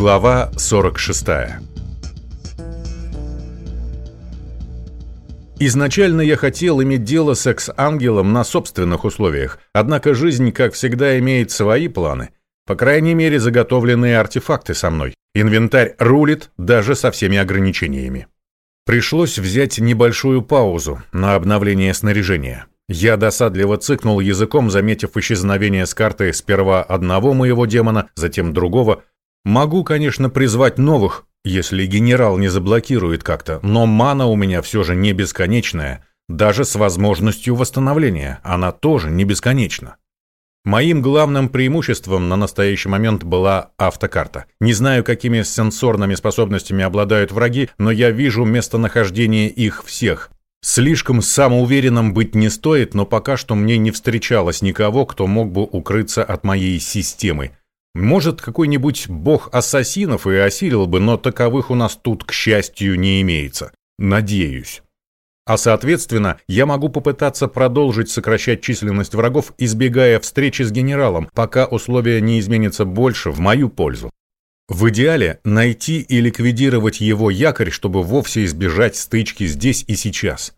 Глава 46 Изначально я хотел иметь дело с экс-ангелом на собственных условиях, однако жизнь, как всегда, имеет свои планы. По крайней мере, заготовленные артефакты со мной. Инвентарь рулит даже со всеми ограничениями. Пришлось взять небольшую паузу на обновление снаряжения. Я досадливо цыкнул языком, заметив исчезновение с карты сперва одного моего демона, затем другого. Могу, конечно, призвать новых, если генерал не заблокирует как-то, но мана у меня все же не бесконечная, даже с возможностью восстановления, она тоже не бесконечна. Моим главным преимуществом на настоящий момент была автокарта. Не знаю, какими сенсорными способностями обладают враги, но я вижу местонахождение их всех, Слишком самоуверенным быть не стоит, но пока что мне не встречалось никого, кто мог бы укрыться от моей системы. Может, какой-нибудь бог ассасинов и осилил бы, но таковых у нас тут, к счастью, не имеется. Надеюсь. А соответственно, я могу попытаться продолжить сокращать численность врагов, избегая встречи с генералом, пока условия не изменятся больше в мою пользу. В идеале найти и ликвидировать его якорь, чтобы вовсе избежать стычки здесь и сейчас.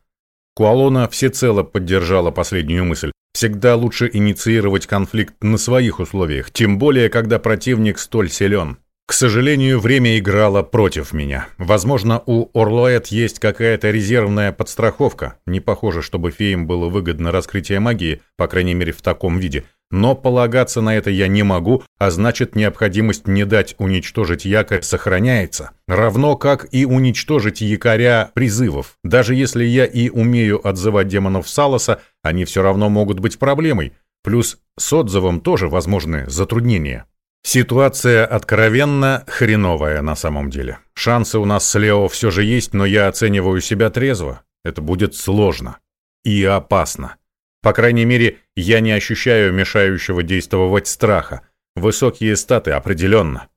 Куалона всецело поддержала последнюю мысль. Всегда лучше инициировать конфликт на своих условиях, тем более, когда противник столь силен. К сожалению, время играло против меня. Возможно, у Орлоэт есть какая-то резервная подстраховка. Не похоже, чтобы феям было выгодно раскрытие магии, по крайней мере в таком виде. Но полагаться на это я не могу, а значит необходимость не дать уничтожить якорь сохраняется. Равно как и уничтожить якоря призывов. Даже если я и умею отзывать демонов Салоса, они все равно могут быть проблемой. Плюс с отзывом тоже возможны затруднения. Ситуация откровенно хреновая на самом деле. Шансы у нас с Лео все же есть, но я оцениваю себя трезво. Это будет сложно. И опасно. По крайней мере, я не ощущаю мешающего действовать страха. Высокие статы определенно.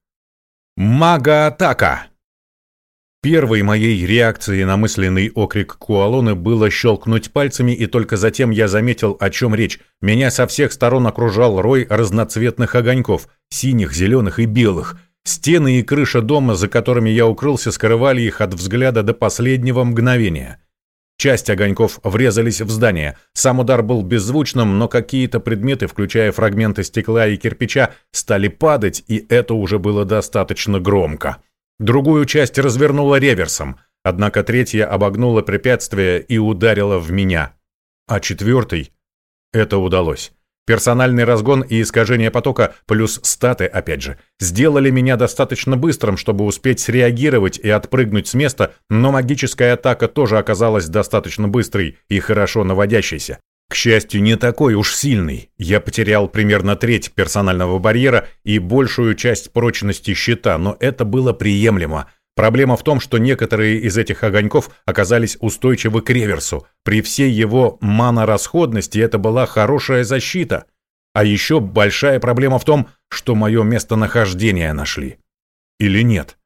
Мага-атака! Первой моей реакцией на мысленный окрик Куалоны было щелкнуть пальцами, и только затем я заметил, о чем речь. Меня со всех сторон окружал рой разноцветных огоньков, синих, зеленых и белых. Стены и крыша дома, за которыми я укрылся, скрывали их от взгляда до последнего мгновения. Часть огоньков врезались в здание. Сам удар был беззвучным, но какие-то предметы, включая фрагменты стекла и кирпича, стали падать, и это уже было достаточно громко. Другую часть развернула реверсом, однако третья обогнула препятствие и ударила в меня. А четвертый... Это удалось. Персональный разгон и искажение потока, плюс статы, опять же, сделали меня достаточно быстрым, чтобы успеть среагировать и отпрыгнуть с места, но магическая атака тоже оказалась достаточно быстрой и хорошо наводящейся. К счастью, не такой уж сильный. Я потерял примерно треть персонального барьера и большую часть прочности щита, но это было приемлемо. Проблема в том, что некоторые из этих огоньков оказались устойчивы к реверсу. При всей его манорасходности это была хорошая защита. А еще большая проблема в том, что мое местонахождение нашли. Или нет?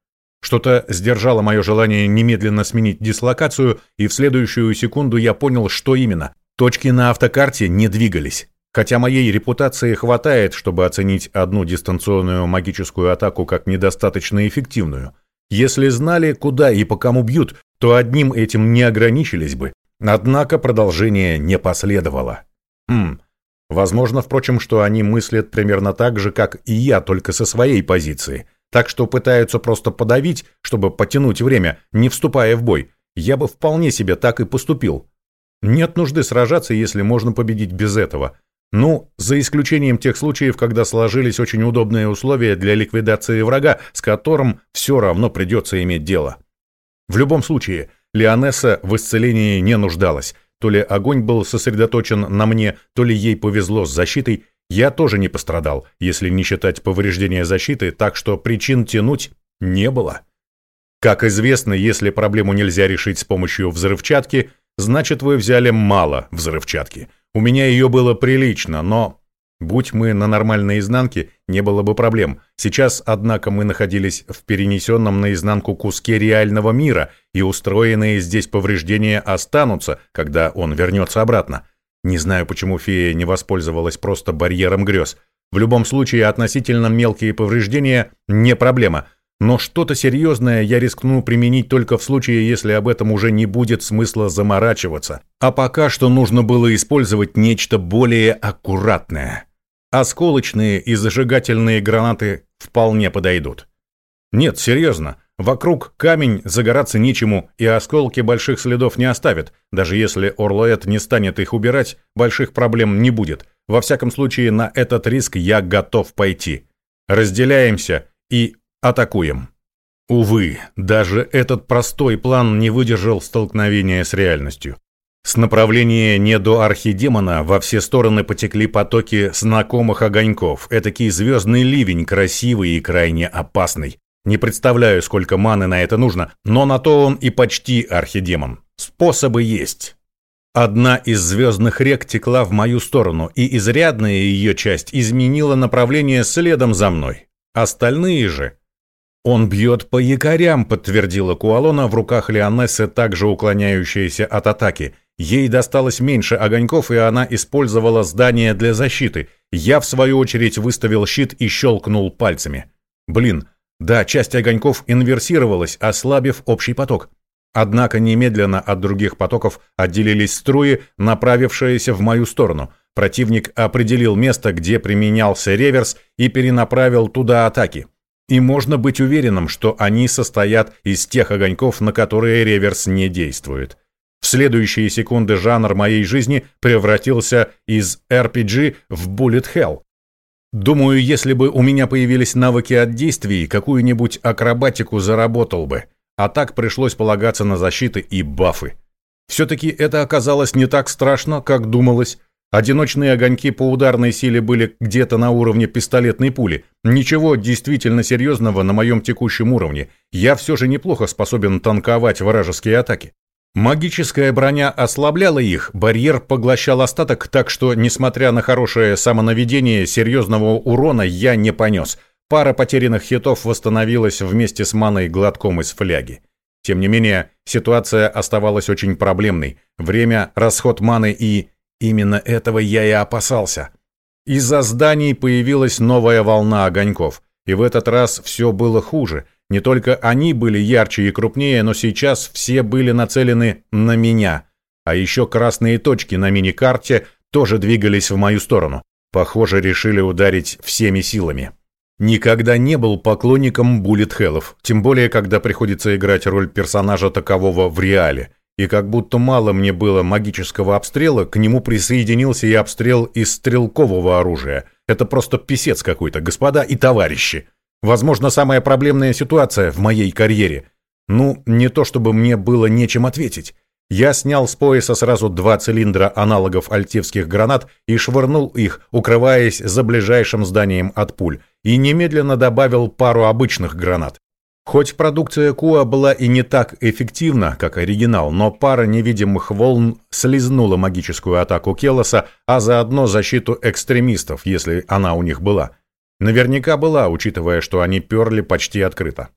Что-то сдержало мое желание немедленно сменить дислокацию, и в следующую секунду я понял, что именно. Точки на автокарте не двигались. Хотя моей репутации хватает, чтобы оценить одну дистанционную магическую атаку как недостаточно эффективную – если знали, куда и по кому бьют, то одним этим не ограничились бы. Однако продолжение не последовало. Хм. Возможно, впрочем, что они мыслят примерно так же, как и я, только со своей позиции. Так что пытаются просто подавить, чтобы потянуть время, не вступая в бой. Я бы вполне себе так и поступил. Нет нужды сражаться, если можно победить без этого. Ну, за исключением тех случаев, когда сложились очень удобные условия для ликвидации врага, с которым все равно придется иметь дело. В любом случае, Леонесса в исцелении не нуждалась. То ли огонь был сосредоточен на мне, то ли ей повезло с защитой. Я тоже не пострадал, если не считать повреждения защиты, так что причин тянуть не было. Как известно, если проблему нельзя решить с помощью взрывчатки, значит вы взяли мало взрывчатки – у меня ее было прилично, но... Будь мы на нормальной изнанке, не было бы проблем. Сейчас, однако, мы находились в перенесенном наизнанку куске реального мира, и устроенные здесь повреждения останутся, когда он вернется обратно. Не знаю, почему фея не воспользовалась просто барьером грез. В любом случае, относительно мелкие повреждения не проблема. Но что-то серьезное я рискну применить только в случае, если об этом уже не будет смысла заморачиваться. А пока что нужно было использовать нечто более аккуратное. Осколочные и зажигательные гранаты вполне подойдут. Нет, серьезно, вокруг камень загораться нечему, и осколки больших следов не оставят. Даже если Орлоэт не станет их убирать, больших проблем не будет. Во всяком случае, на этот риск я готов пойти. Разделяемся и атакуем. Увы, даже этот простой план не выдержал столкновения с реальностью. С направления недоархидемона во все стороны потекли потоки знакомых огоньков, этакий звездный ливень, красивый и крайне опасный. Не представляю, сколько маны на это нужно, но на то он и почти архидемон. Способы есть. Одна из звездных рек текла в мою сторону, и изрядная ее часть изменила направление следом за мной. Остальные же... «Он бьет по якорям», — подтвердила Куалона, в руках Леонессы, также уклоняющаяся от атаки. Ей досталось меньше огоньков, и она использовала здание для защиты. Я, в свою очередь, выставил щит и щелкнул пальцами. Блин, да, часть огоньков инверсировалась, ослабив общий поток. Однако немедленно от других потоков отделились струи, направившиеся в мою сторону. Противник определил место, где применялся реверс, и перенаправил туда атаки. И можно быть уверенным, что они состоят из тех огоньков, на которые реверс не действует. В следующие секунды жанр моей жизни превратился из RPG в Bullet Hell. Думаю, если бы у меня появились навыки от действий, какую-нибудь акробатику заработал бы. А так пришлось полагаться на защиты и бафы. Все-таки это оказалось не так страшно, как думалось. Одиночные огоньки по ударной силе были где-то на уровне пистолетной пули. Ничего действительно серьезного на моем текущем уровне. Я все же неплохо способен танковать вражеские атаки. Магическая броня ослабляла их, барьер поглощал остаток, так что, несмотря на хорошее самонаведение, серьезного урона я не понес. Пара потерянных хитов восстановилась вместе с маной глотком из фляги. Тем не менее, ситуация оставалась очень проблемной. Время, расход маны и... Именно этого я и опасался. Из-за зданий появилась новая волна огоньков. И в этот раз все было хуже – не только они были ярче и крупнее, но сейчас все были нацелены на меня. А еще красные точки на мини-карте тоже двигались в мою сторону. Похоже, решили ударить всеми силами. Никогда не был поклонником буллет-хеллов, тем более, когда приходится играть роль персонажа такового в реале. И как будто мало мне было магического обстрела, к нему присоединился и обстрел из стрелкового оружия. Это просто писец какой-то, господа и товарищи. Возможно, самая проблемная ситуация в моей карьере. Ну, не то чтобы мне было нечем ответить. Я снял с пояса сразу два цилиндра аналогов альтивских гранат и швырнул их, укрываясь за ближайшим зданием от пуль, и немедленно добавил пару обычных гранат. Хоть продукция Куа была и не так эффективна, как оригинал, но пара невидимых волн слезнула магическую атаку Келоса, а заодно защиту экстремистов, если она у них была. Наверняка была, учитывая, что они перли почти открыто.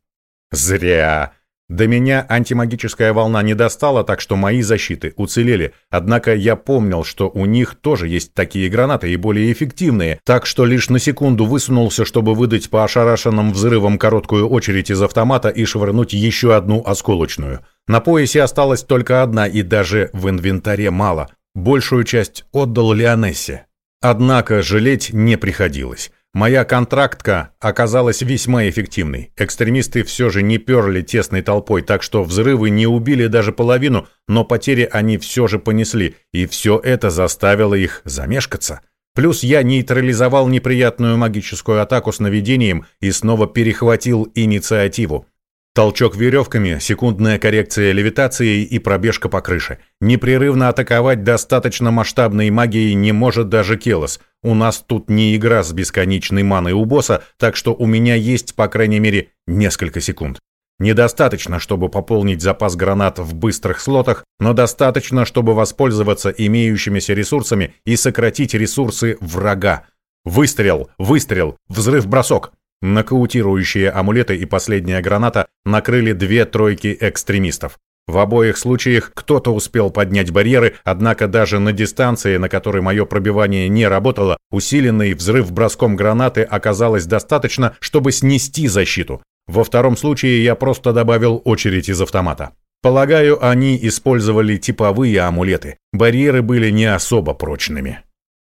Зря. До меня антимагическая волна не достала, так что мои защиты уцелели. Однако я помнил, что у них тоже есть такие гранаты и более эффективные, так что лишь на секунду высунулся, чтобы выдать по ошарашенным взрывам короткую очередь из автомата и швырнуть еще одну осколочную. На поясе осталась только одна, и даже в инвентаре мало. Большую часть отдал Леонессе. Однако жалеть не приходилось. Моя контрактка оказалась весьма эффективной. Экстремисты все же не перли тесной толпой, так что взрывы не убили даже половину, но потери они все же понесли, и все это заставило их замешкаться. Плюс я нейтрализовал неприятную магическую атаку с наведением и снова перехватил инициативу. Толчок веревками, секундная коррекция левитацией и пробежка по крыше. Непрерывно атаковать достаточно масштабной магией не может даже Келос. У нас тут не игра с бесконечной маной у босса, так что у меня есть, по крайней мере, несколько секунд. Недостаточно, чтобы пополнить запас гранат в быстрых слотах, но достаточно, чтобы воспользоваться имеющимися ресурсами и сократить ресурсы врага. Выстрел, выстрел, взрыв-бросок. Нокаутирующие амулеты и последняя граната накрыли две тройки экстремистов. В обоих случаях кто-то успел поднять барьеры, однако даже на дистанции, на которой мое пробивание не работало, усиленный взрыв броском гранаты оказалось достаточно, чтобы снести защиту. Во втором случае я просто добавил очередь из автомата. Полагаю, они использовали типовые амулеты. Барьеры были не особо прочными.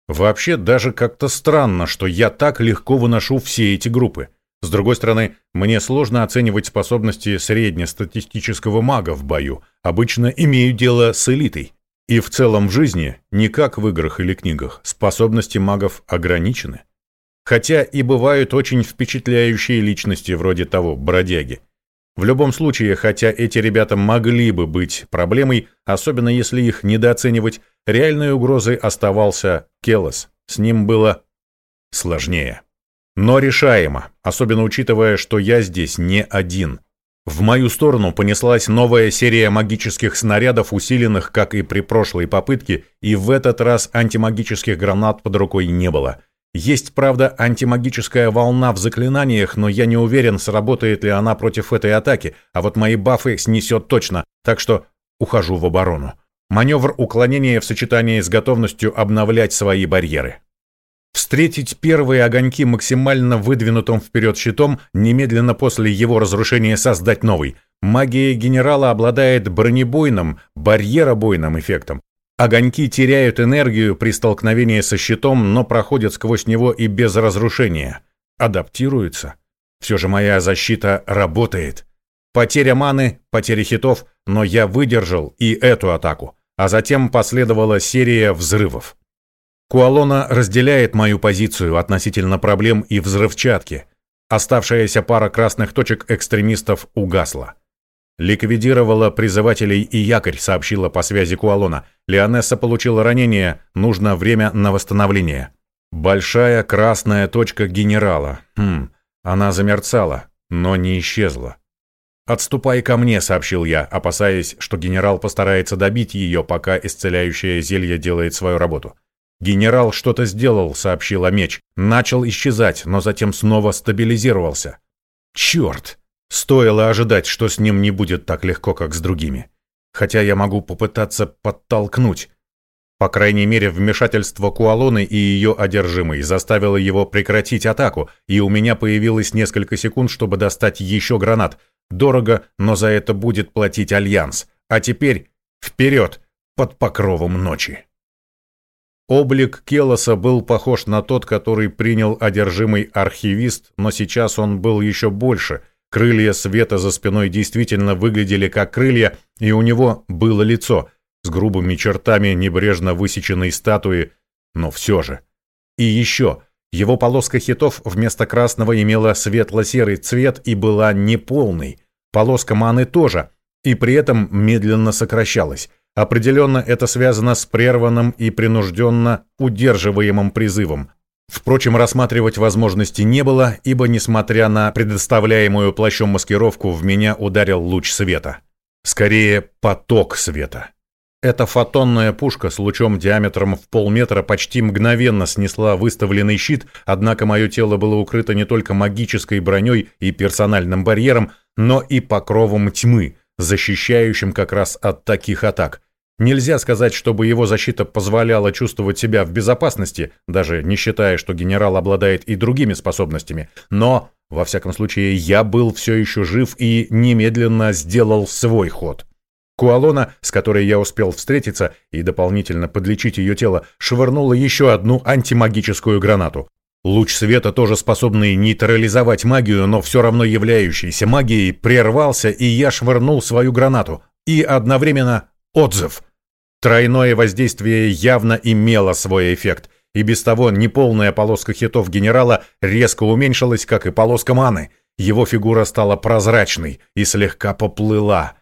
Вообще, даже как-то странно, что я так легко выношу все эти группы. С другой стороны, мне сложно оценивать способности среднестатистического мага в бою. Обычно имею дело с элитой. И в целом в жизни, не как в играх или книгах, способности магов ограничены. Хотя и бывают очень впечатляющие личности вроде того бродяги. В любом случае, хотя эти ребята могли бы быть проблемой, особенно если их недооценивать, реальной угрозой оставался Келос. С ним было сложнее. Но решаемо, особенно учитывая, что я здесь не один. В мою сторону понеслась новая серия магических снарядов, усиленных, как и при прошлой попытке, и в этот раз антимагических гранат под рукой не было. Есть, правда, антимагическая волна в заклинаниях, но я не уверен, сработает ли она против этой атаки, а вот мои бафы снесет точно, так что ухожу в оборону. Маневр уклонения в сочетании с готовностью обновлять свои барьеры. Встретить первые огоньки максимально выдвинутым вперед щитом, немедленно после его разрушения создать новый. Магия генерала обладает бронебойным, барьеробойным эффектом, Огоньки теряют энергию при столкновении со щитом, но проходят сквозь него и без разрушения. Адаптируются. Все же моя защита работает. Потеря маны, потеря хитов, но я выдержал и эту атаку. А затем последовала серия взрывов. Куалона разделяет мою позицию относительно проблем и взрывчатки. Оставшаяся пара красных точек экстремистов угасла. «Ликвидировала призывателей и якорь», — сообщила по связи Куалона. «Леонесса получила ранение, нужно время на восстановление». «Большая красная точка генерала. Хм, она замерцала, но не исчезла». «Отступай ко мне», — сообщил я, опасаясь, что генерал постарается добить ее, пока исцеляющее зелье делает свою работу. «Генерал что-то сделал», — сообщила меч. «Начал исчезать, но затем снова стабилизировался». «Черт!» Стоило ожидать, что с ним не будет так легко, как с другими. Хотя я могу попытаться подтолкнуть. По крайней мере, вмешательство Куалоны и ее одержимой заставило его прекратить атаку, и у меня появилось несколько секунд, чтобы достать еще гранат. Дорого, но за это будет платить Альянс. А теперь вперед, под покровом ночи. Облик Келоса был похож на тот, который принял одержимый архивист, но сейчас он был еще больше — Крылья света за спиной действительно выглядели как крылья, и у него было лицо с грубыми чертами небрежно высеченной статуи, но все же. И еще, его полоска хитов вместо красного имела светло-серый цвет и была неполной. Полоска маны тоже, и при этом медленно сокращалась. Определенно это связано с прерванным и принужденно удерживаемым призывом. Впрочем, рассматривать возможности не было, ибо, несмотря на предоставляемую плащом маскировку, в меня ударил луч света. Скорее, поток света. Эта фотонная пушка с лучом диаметром в полметра почти мгновенно снесла выставленный щит, однако мое тело было укрыто не только магической броней и персональным барьером, но и покровом тьмы, защищающим как раз от таких атак. Нельзя сказать, чтобы его защита позволяла чувствовать себя в безопасности, даже не считая, что генерал обладает и другими способностями, но, во всяком случае, я был все еще жив и немедленно сделал свой ход. Куалона, с которой я успел встретиться и дополнительно подлечить ее тело, швырнула еще одну антимагическую гранату. Луч света, тоже способный нейтрализовать магию, но все равно являющийся магией, прервался, и я швырнул свою гранату. И одновременно Отзыв. Тройное воздействие явно имело свой эффект, и без того неполная полоска хитов генерала резко уменьшилась, как и полоска маны. Его фигура стала прозрачной и слегка поплыла.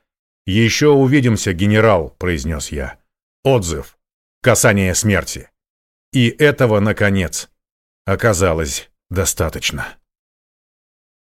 «Еще увидимся, генерал», — произнес я. Отзыв. Касание смерти. И этого, наконец, оказалось достаточно.